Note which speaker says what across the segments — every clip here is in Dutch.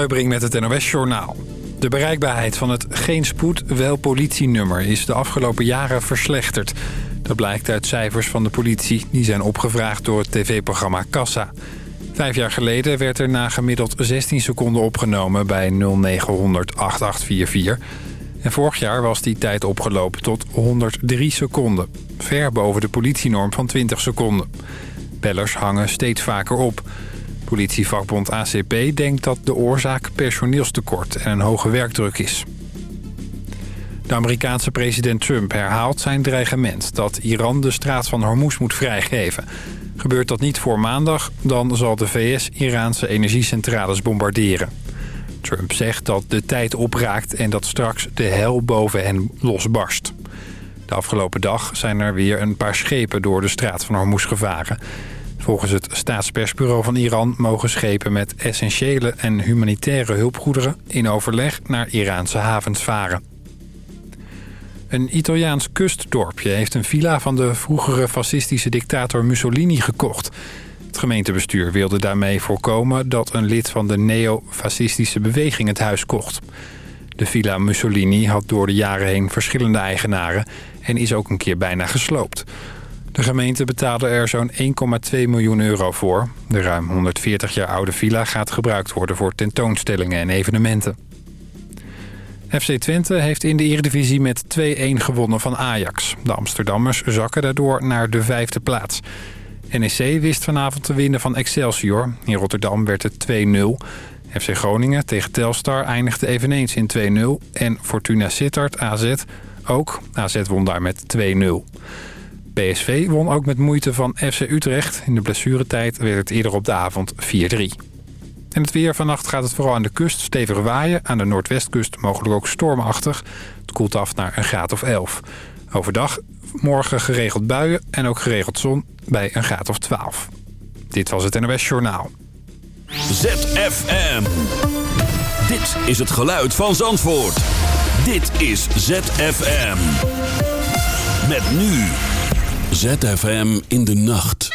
Speaker 1: Uitbring met het NOS Journaal. De bereikbaarheid van het geen spoed wel politienummer is de afgelopen jaren verslechterd. Dat blijkt uit cijfers van de politie die zijn opgevraagd door het tv-programma Kassa. Vijf jaar geleden werd er na gemiddeld 16 seconden opgenomen bij 0900 8844. En vorig jaar was die tijd opgelopen tot 103 seconden. Ver boven de politienorm van 20 seconden. Bellers hangen steeds vaker op... Politievakbond ACP denkt dat de oorzaak personeelstekort en een hoge werkdruk is. De Amerikaanse president Trump herhaalt zijn dreigement dat Iran de straat van Hormuz moet vrijgeven. Gebeurt dat niet voor maandag, dan zal de VS Iraanse energiecentrales bombarderen. Trump zegt dat de tijd opraakt en dat straks de hel boven hen losbarst. De afgelopen dag zijn er weer een paar schepen door de straat van Hormuz gevaren. Volgens het staatspersbureau van Iran mogen schepen met essentiële en humanitaire hulpgoederen in overleg naar Iraanse havens varen. Een Italiaans kustdorpje heeft een villa van de vroegere fascistische dictator Mussolini gekocht. Het gemeentebestuur wilde daarmee voorkomen dat een lid van de neo-fascistische beweging het huis kocht. De villa Mussolini had door de jaren heen verschillende eigenaren en is ook een keer bijna gesloopt. De gemeente betaalde er zo'n 1,2 miljoen euro voor. De ruim 140 jaar oude villa gaat gebruikt worden voor tentoonstellingen en evenementen. FC Twente heeft in de Eredivisie met 2-1 gewonnen van Ajax. De Amsterdammers zakken daardoor naar de vijfde plaats. NEC wist vanavond te winnen van Excelsior. In Rotterdam werd het 2-0. FC Groningen tegen Telstar eindigde eveneens in 2-0. En Fortuna Sittard AZ ook. AZ won daar met 2-0. PSV won ook met moeite van FC Utrecht. In de blessuretijd werd het eerder op de avond 4-3. En het weer vannacht gaat het vooral aan de kust stevig waaien. Aan de noordwestkust mogelijk ook stormachtig. Het koelt af naar een graad of 11. Overdag morgen geregeld buien en ook geregeld zon bij een graad of 12. Dit was het NOS Journaal.
Speaker 2: ZFM. Dit is het geluid van Zandvoort. Dit is ZFM. Met nu... ZFM in de nacht.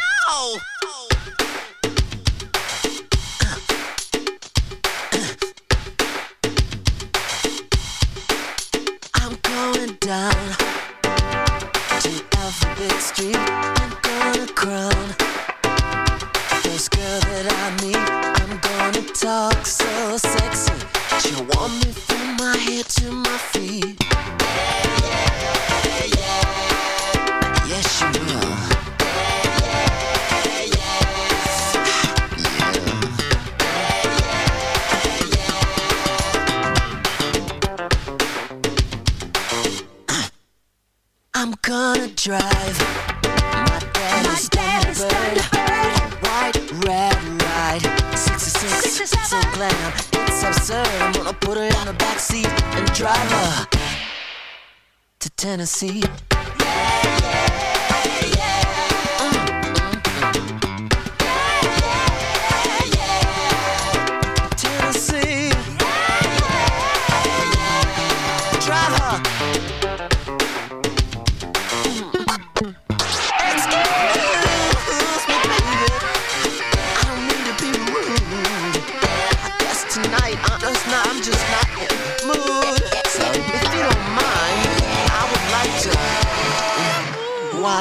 Speaker 2: I'm going down to Alphabet Street. I'm gonna crown that I. I'm gonna talk so sexy. She'll want me from my head to my feet. Drive my daddy's, daddy's Thunderbird. White, red, ride. 66, 67. so glam. It's absurd. I'm gonna put her in the backseat and drive her to Tennessee.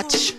Speaker 2: watch.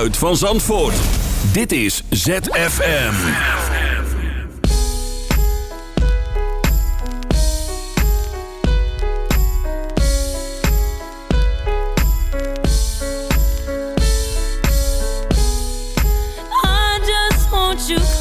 Speaker 3: geluid van Zandvoort. Dit is ZFM.
Speaker 4: I just want you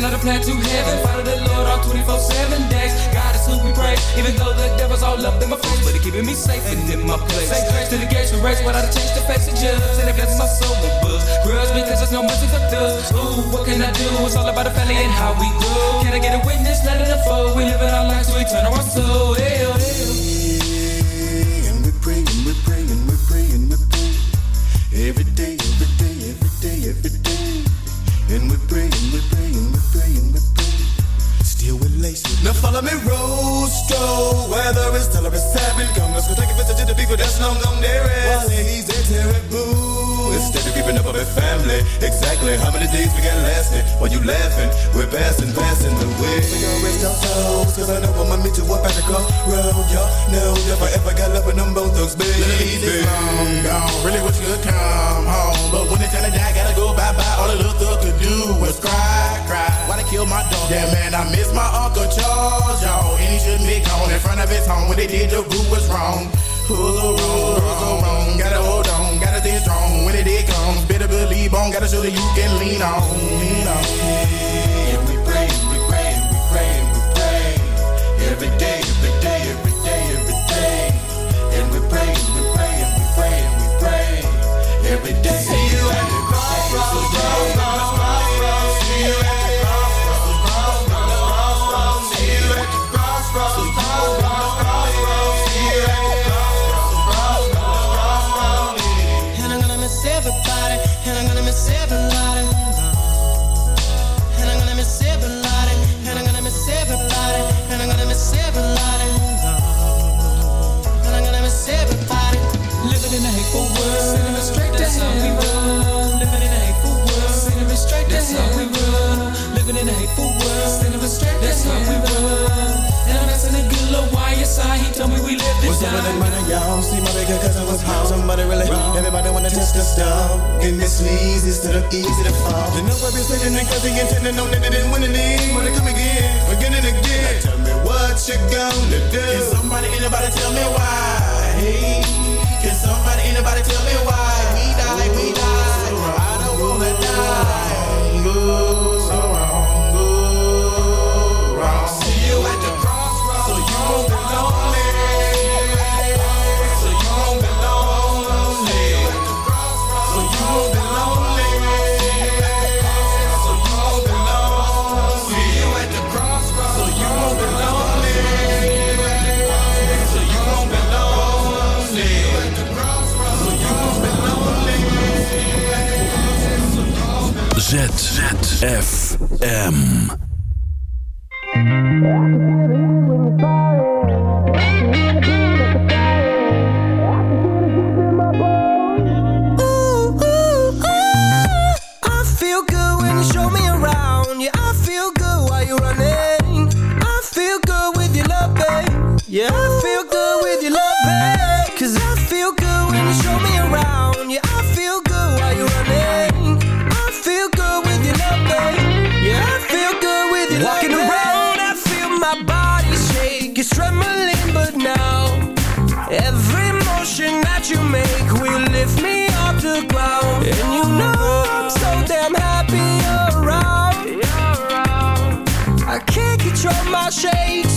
Speaker 5: working on a plan to heaven. Follow the Lord all 24 7 days. God is who we praise. Even though the devil's all up in my face, but he keeping me safe and in my place. Say grace to the gates for race, but I change the face of judge. And it blesses my soul with books. Grudge because there's no mercy for thugs. Ooh, what can I do? It's all about the family and how we grow. Can I get a witness? Let it unfold. We live in our lives, we turn our soul. Hell,
Speaker 6: oh, hell. Oh. Rosto. Whether it's tell or it's seven. Come, let's go take a visit to the people that's long gone there. While ladies, they terrible. Instead of keeping up with family. Exactly how many days we got lasting? While you laughing, we're passing, passing the way. We gon' rest our souls, cause I know I'ma meet you up at the crossroad. Y'all know if I ever got love with them both thugs, baby.
Speaker 7: This long gone, really wish you could come home. But when it's time to die, gotta go bye bye. All the little thug could do was cry, cry. Why they kill my dog? Yeah, man, I miss my Uncle Charles, y'all. And in front of his home. When they did, the group was wrong. Who's so wrong? Wrong? Gotta hold on, gotta stay strong. When it did comes, better believe on. Gotta show that you can lean on, lean on.
Speaker 6: And we pray, we pray, we pray, we pray. Every day,
Speaker 5: Living in a hateful world. Sending me straight to how we roll. And I'm asking a good little YSI. He told me we live this
Speaker 7: What's up with that money, y'all? See my bigger cousin was home. Somebody really wrong. Everybody wanna test the stuff. And this leads instead of easy to fall. You know I've been sitting and he intending on that it didn't win any. Wanna come again, again and again. Now tell me what you gonna do. Can somebody, anybody tell me why? Hey, can somebody, anybody tell me why? We die, we die. I don't wanna die. Go
Speaker 8: ZFM.
Speaker 9: shake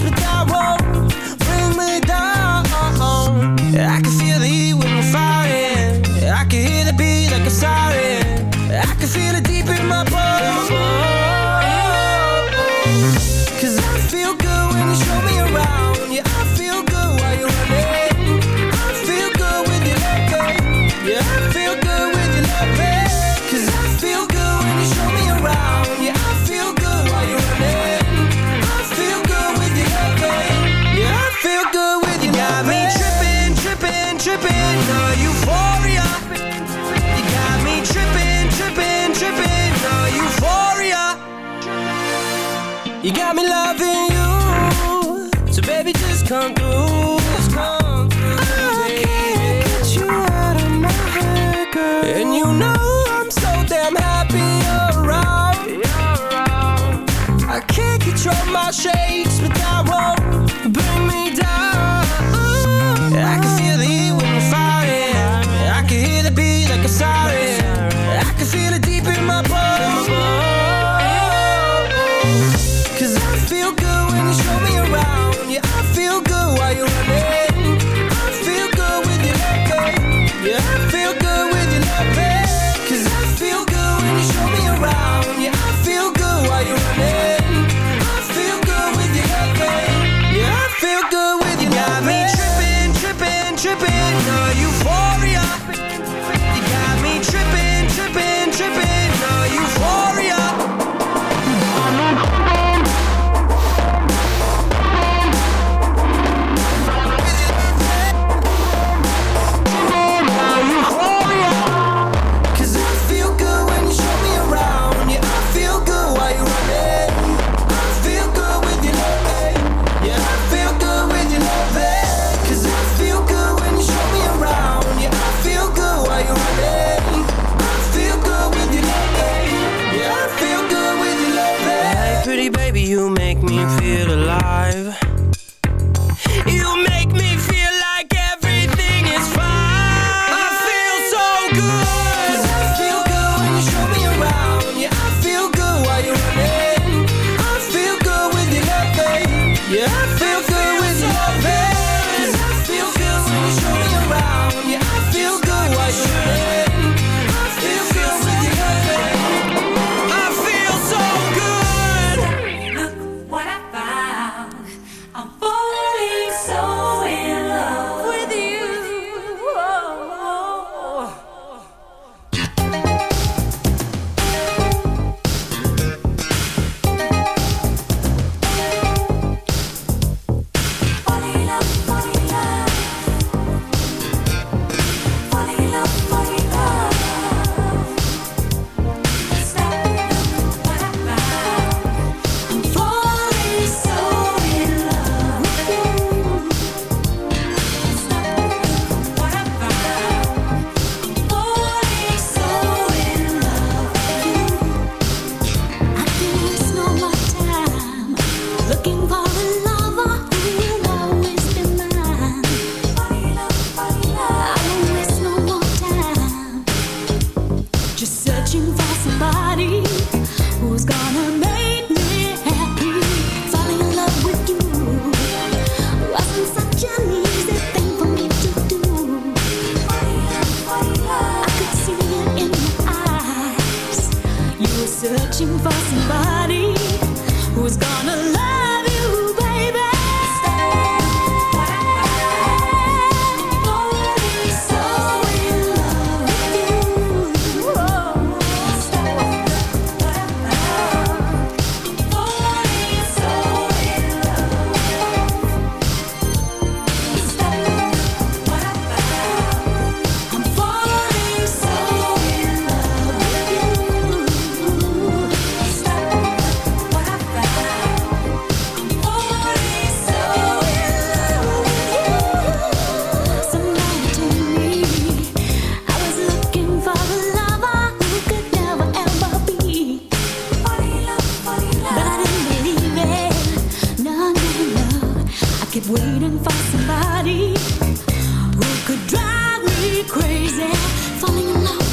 Speaker 4: keep waiting for somebody who could drive me crazy, falling in love.